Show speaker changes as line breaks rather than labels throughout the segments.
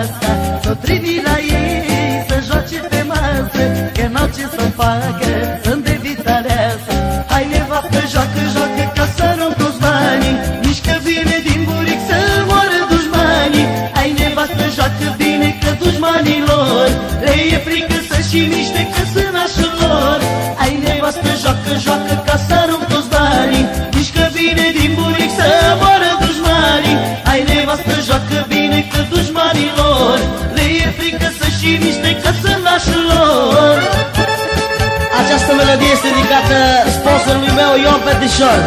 asta Să privi la ei, să joace pe masă Că n-au ce să facă, sunt de vitaleasă Hai nevastă, joacă, joacă, ca să arunc toți banii Nici că vine din buric să moară dușmanii. Hai nevastă, joacă bine, că dușmanilor Le e frică să și mișcă uh, sponsor mi meu Ion Petition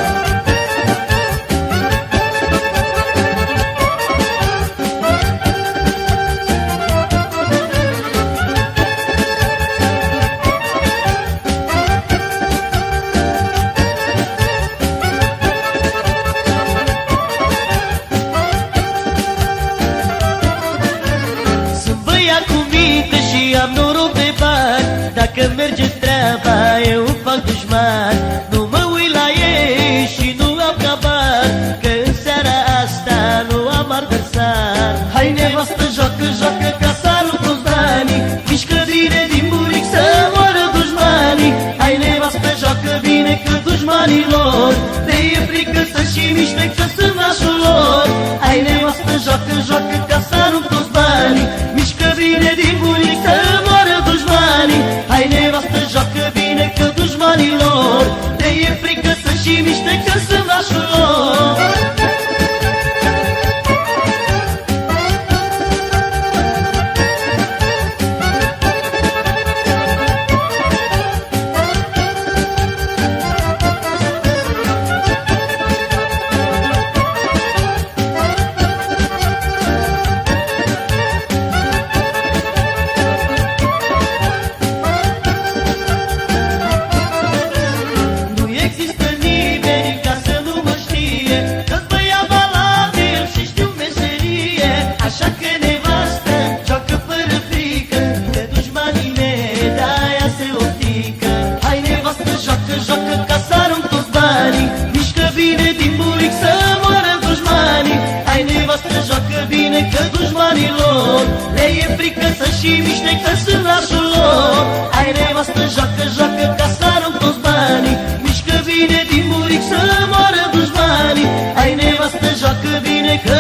Seberi aku Petișor am noroc de bani. Dacă merge treaba eu fac dușman. Nu mă uit la ei și nu am cabar Că în seara asta nu am adversar Hai nevastă joacă, joacă ca să arup toți banii Mișcă bine din buric să moară dușmanii. Hai nevastă joacă bine că dușmanilor Te e frică să și miște că sunt nașul lor. Hai nevastă joacă, joacă că că dușmanilor. Le e frică să și miște că sunt lașul lor. Hai nevastă joacă, joacă ca să arunc toți banii. Mișcă bine din buric să moară dușmanii. Hai nevastă joacă bine că